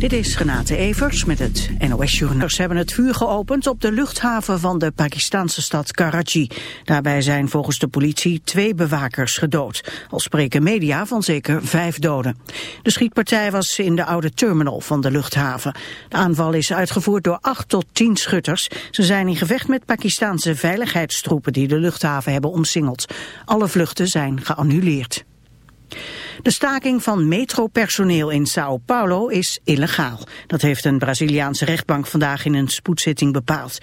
Dit is Renate Evers met het NOS Journaal. Ze hebben het vuur geopend op de luchthaven van de Pakistanse stad Karachi. Daarbij zijn volgens de politie twee bewakers gedood. Al spreken media van zeker vijf doden. De schietpartij was in de oude terminal van de luchthaven. De aanval is uitgevoerd door acht tot tien schutters. Ze zijn in gevecht met Pakistanse veiligheidstroepen die de luchthaven hebben omsingeld. Alle vluchten zijn geannuleerd. De staking van metropersoneel in Sao Paulo is illegaal. Dat heeft een Braziliaanse rechtbank vandaag in een spoedzitting bepaald.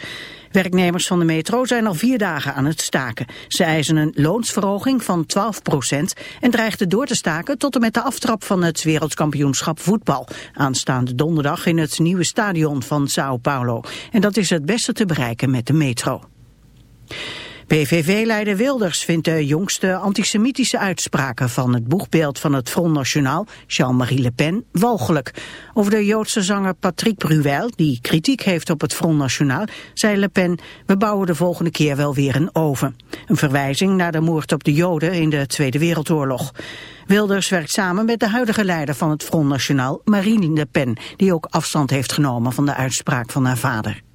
Werknemers van de metro zijn al vier dagen aan het staken. Ze eisen een loonsverhoging van 12 procent en dreigden door te staken tot en met de aftrap van het wereldkampioenschap voetbal. Aanstaande donderdag in het nieuwe stadion van Sao Paulo. En dat is het beste te bereiken met de metro. PVV-leider Wilders vindt de jongste antisemitische uitspraken van het boegbeeld van het Front National, Jean-Marie Le Pen, walgelijk. Over de Joodse zanger Patrick Bruel, die kritiek heeft op het Front National, zei Le Pen, we bouwen de volgende keer wel weer een oven. Een verwijzing naar de moord op de Joden in de Tweede Wereldoorlog. Wilders werkt samen met de huidige leider van het Front National, Marine Le Pen, die ook afstand heeft genomen van de uitspraak van haar vader.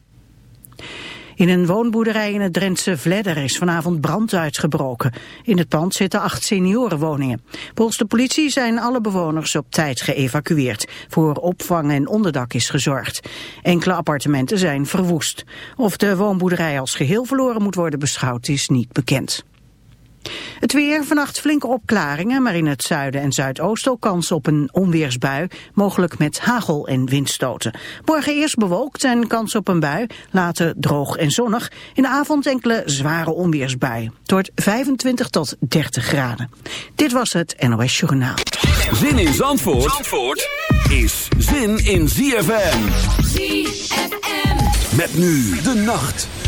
In een woonboerderij in het Drentse Vledder is vanavond brand uitgebroken. In het pand zitten acht seniorenwoningen. Volgens de politie zijn alle bewoners op tijd geëvacueerd. Voor opvang en onderdak is gezorgd. Enkele appartementen zijn verwoest. Of de woonboerderij als geheel verloren moet worden beschouwd is niet bekend. Het weer, vannacht flinke opklaringen, maar in het zuiden en zuidoosten kans op een onweersbui, mogelijk met hagel en windstoten. Morgen eerst bewolkt en kans op een bui, later droog en zonnig. In de avond enkele zware onweersbui. Het wordt 25 tot 30 graden. Dit was het NOS Journaal. Zin in Zandvoort, Zandvoort is zin in ZFM. ZFM. Met nu de nacht.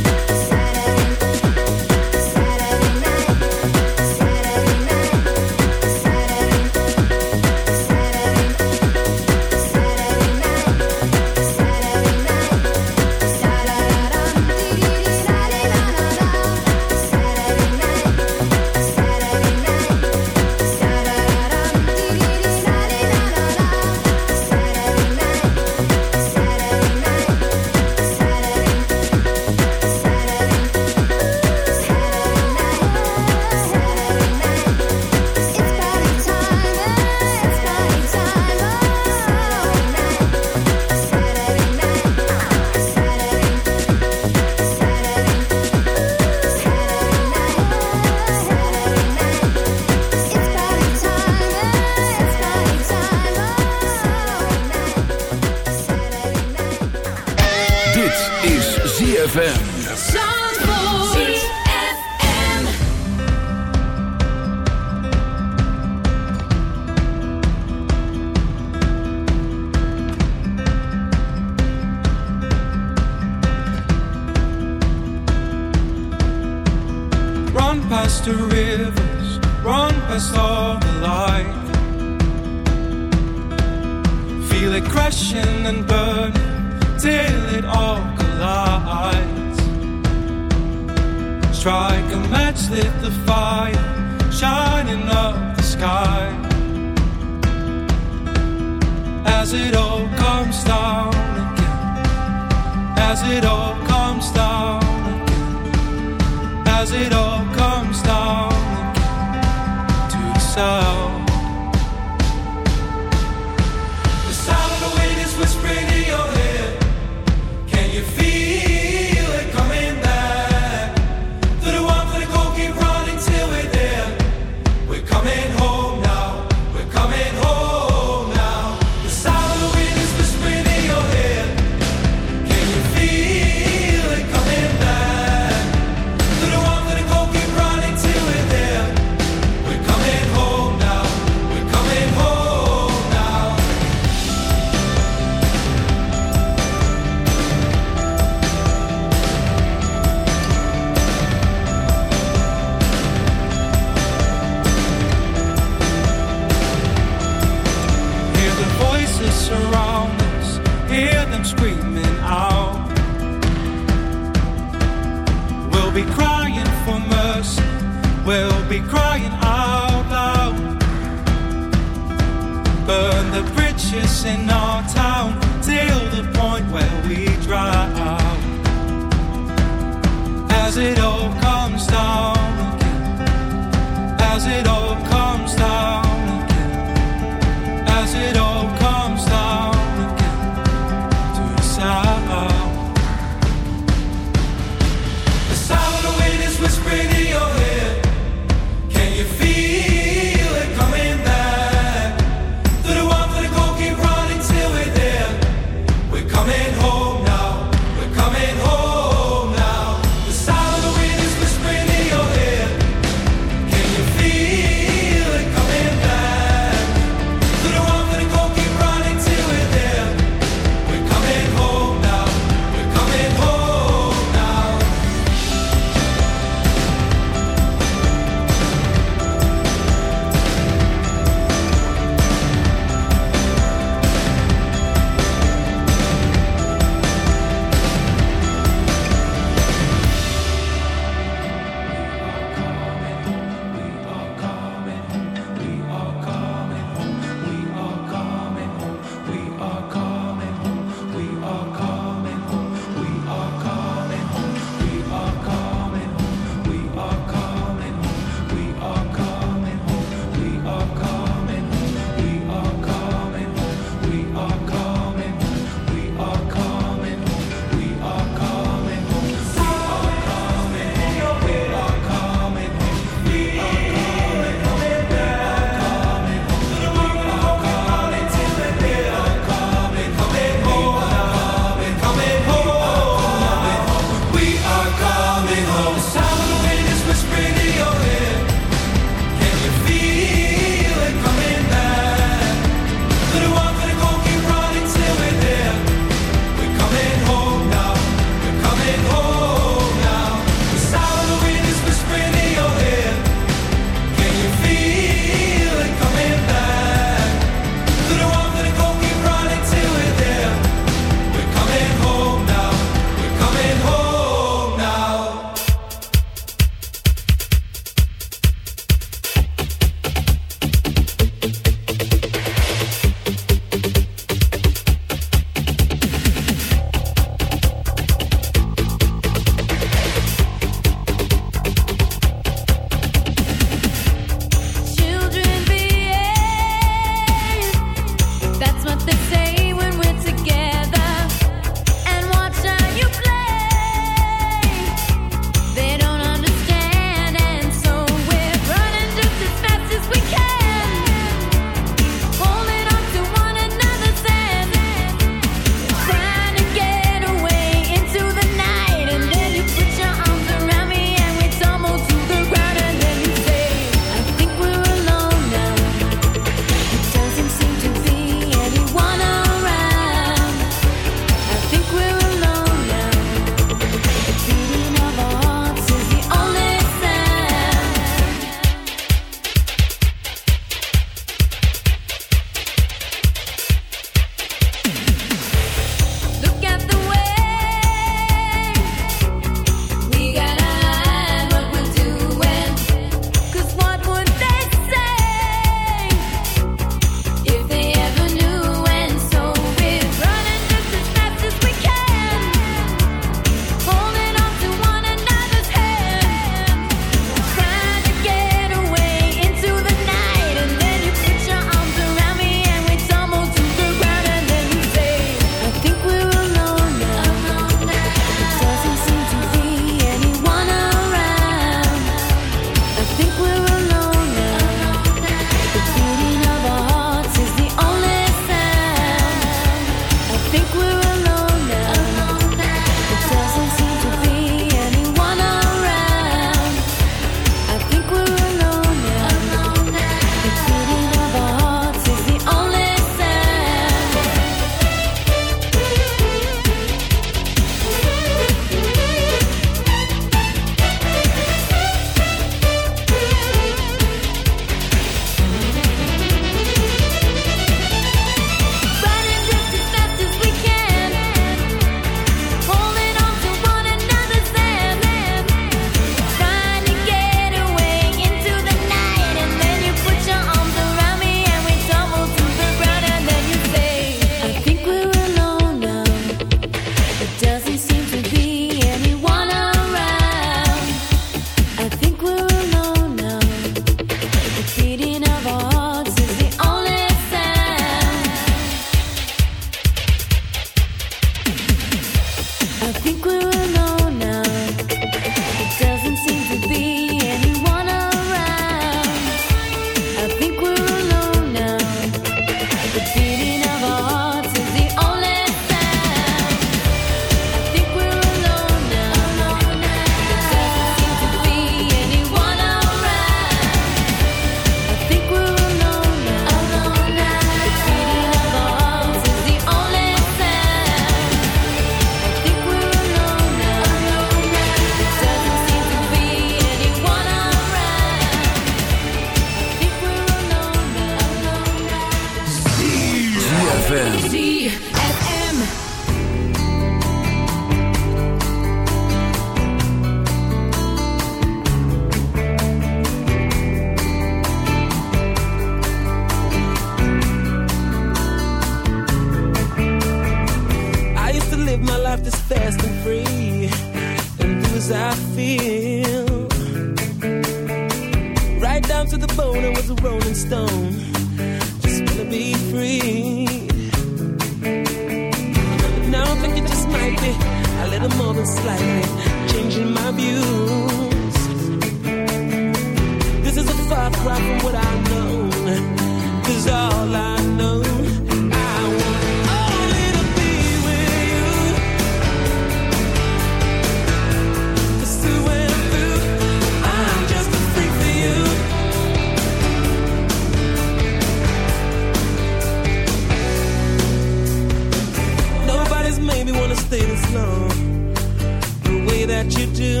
the way that you do.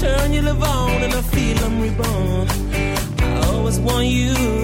Turn your love on and I feel I'm reborn. I always want you.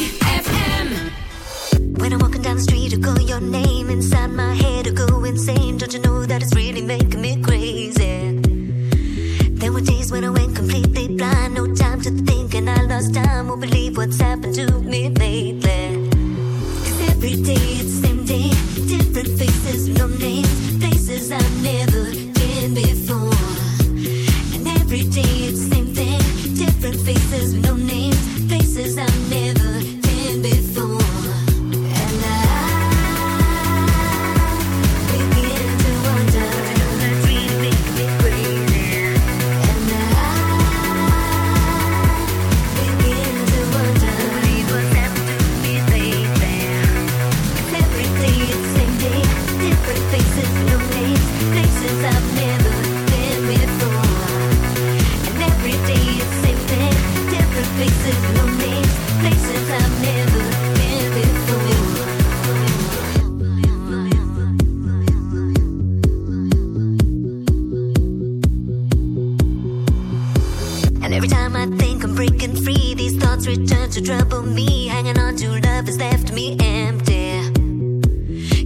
trouble me. Hanging on to love has left me empty.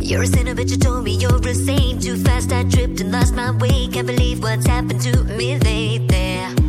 You're a sinner, but you told me you're a saint. Too fast, I tripped and lost my way. Can't believe what's happened to me lately.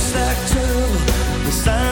stuck to the.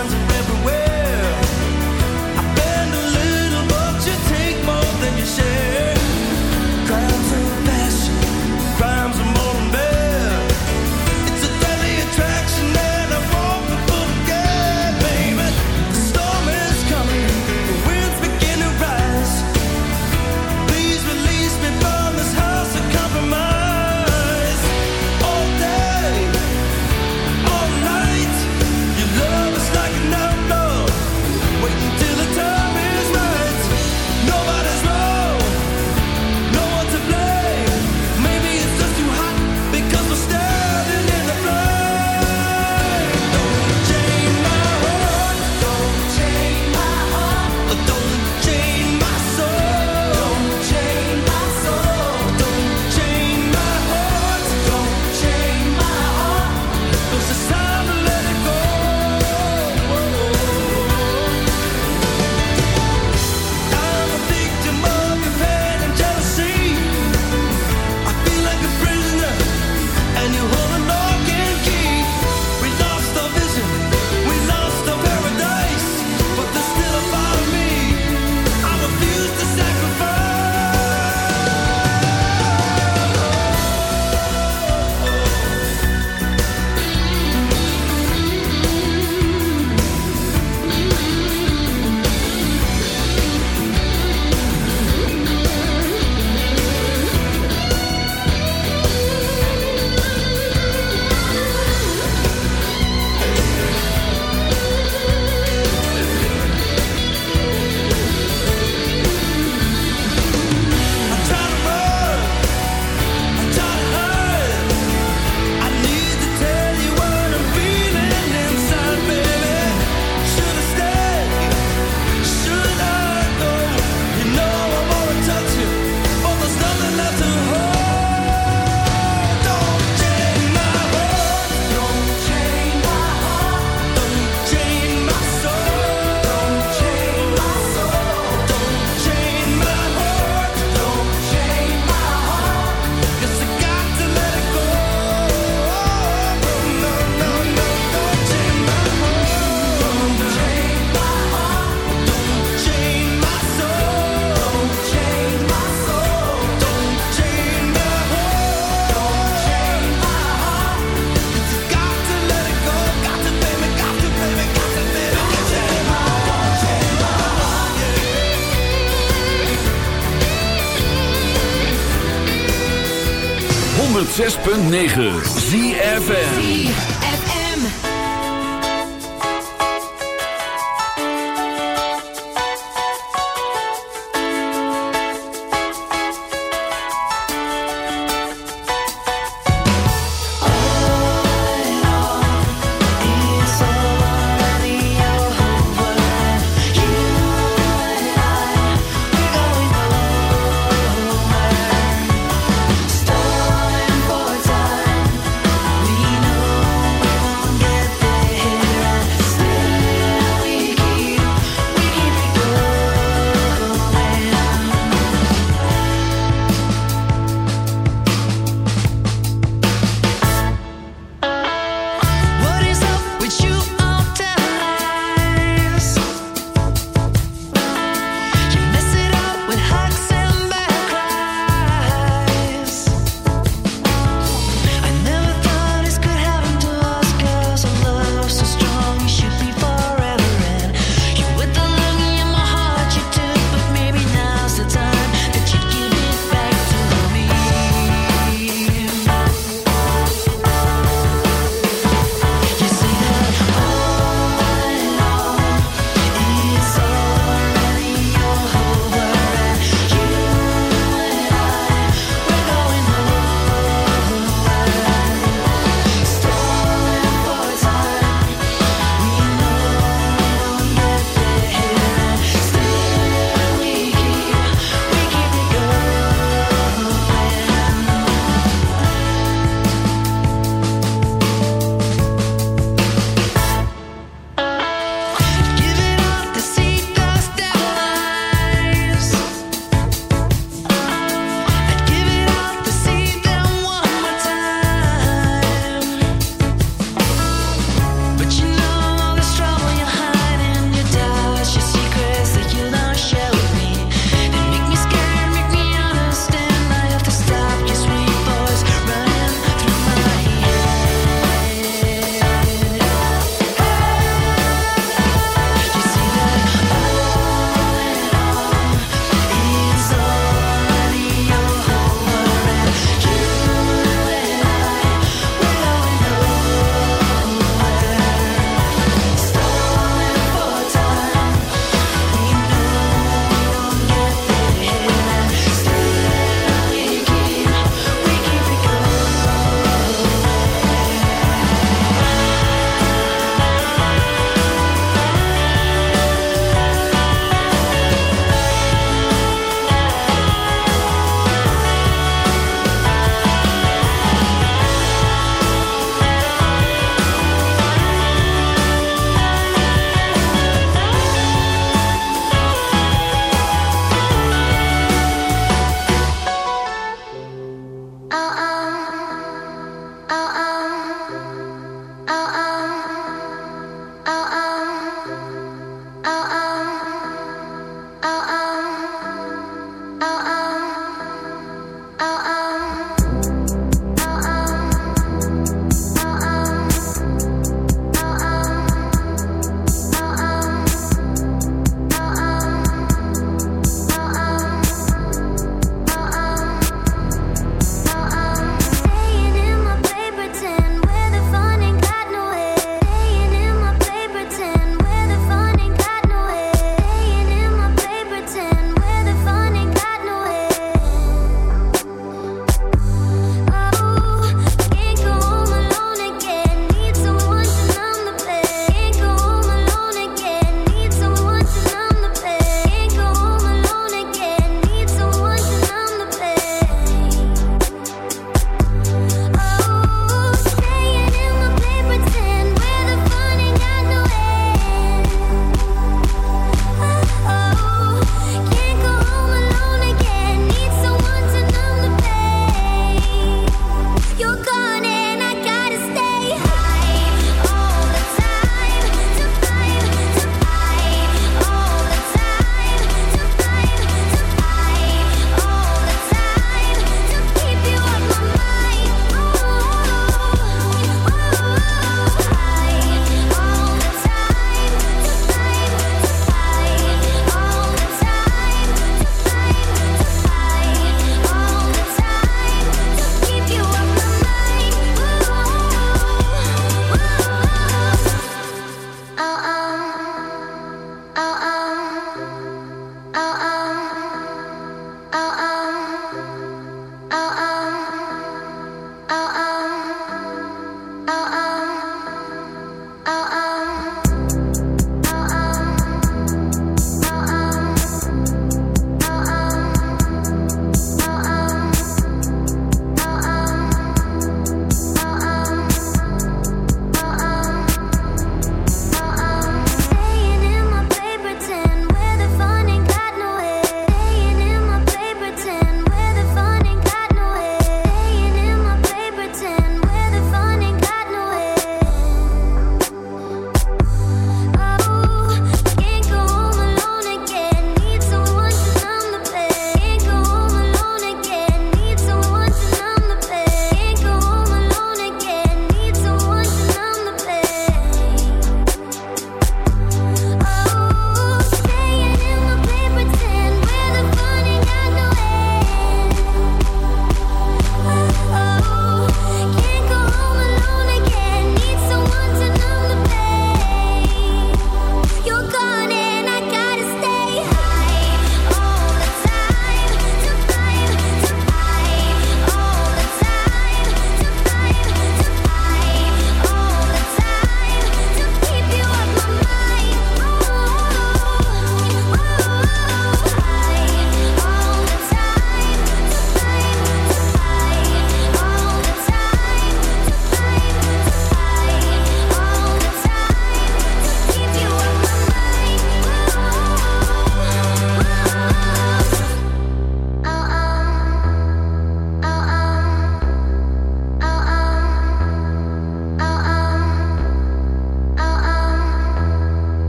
9.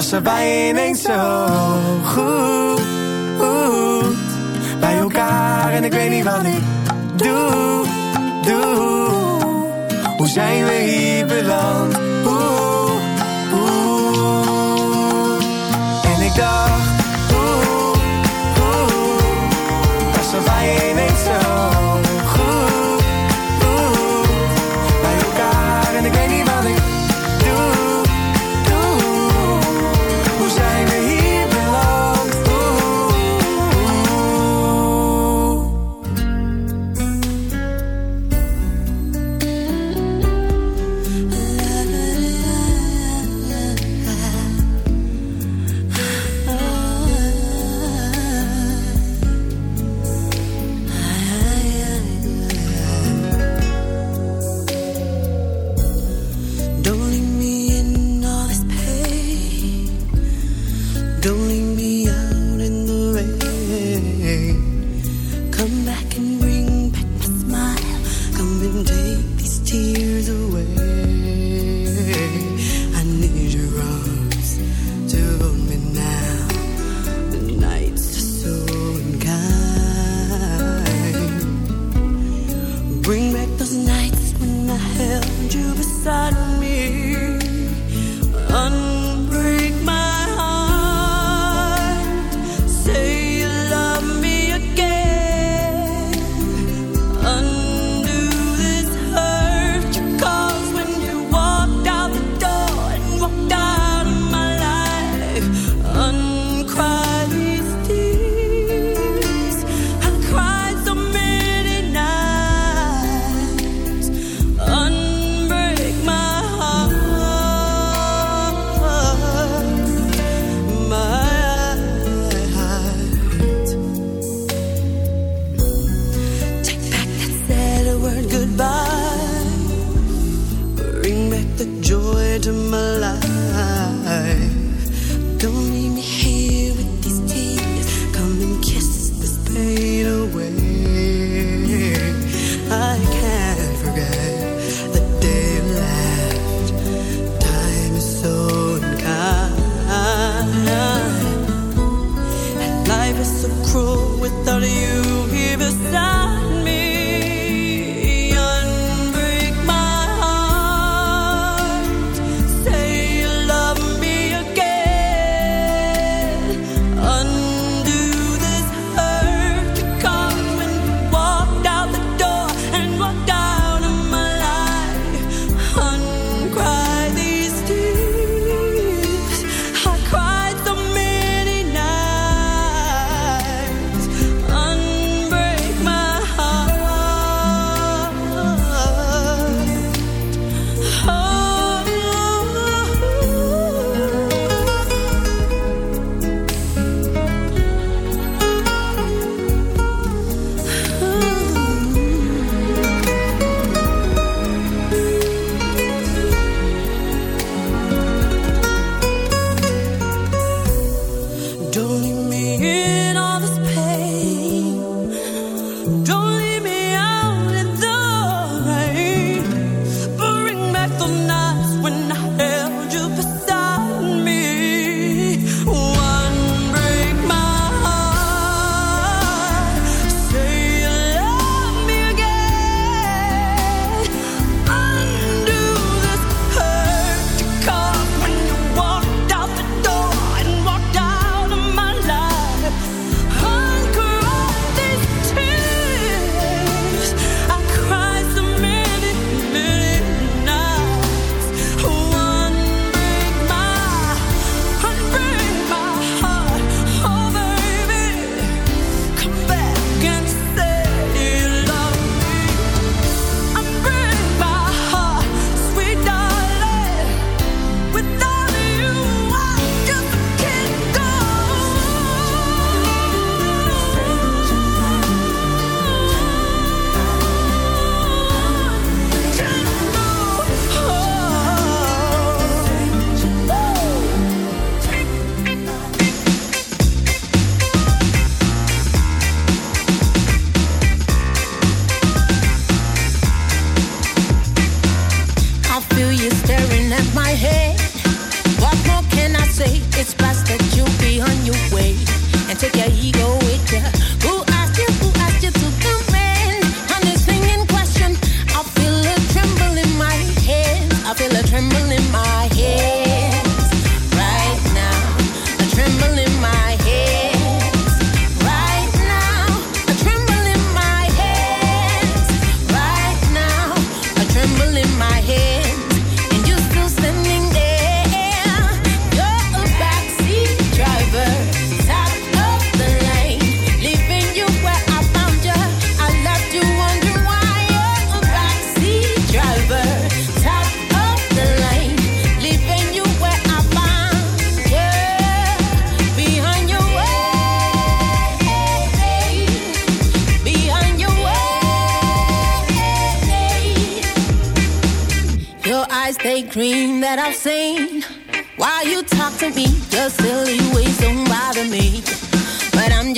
Passen wij ineens zo goed bij elkaar en ik weet niet wat ik doe, doe. Hoe zijn we hier beland? Oeh, oeh. En ik dacht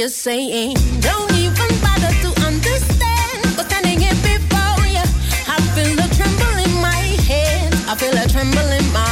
Just saying, don't even bother to understand. But standing here before you, I feel a tremble in my head. I feel a tremble in my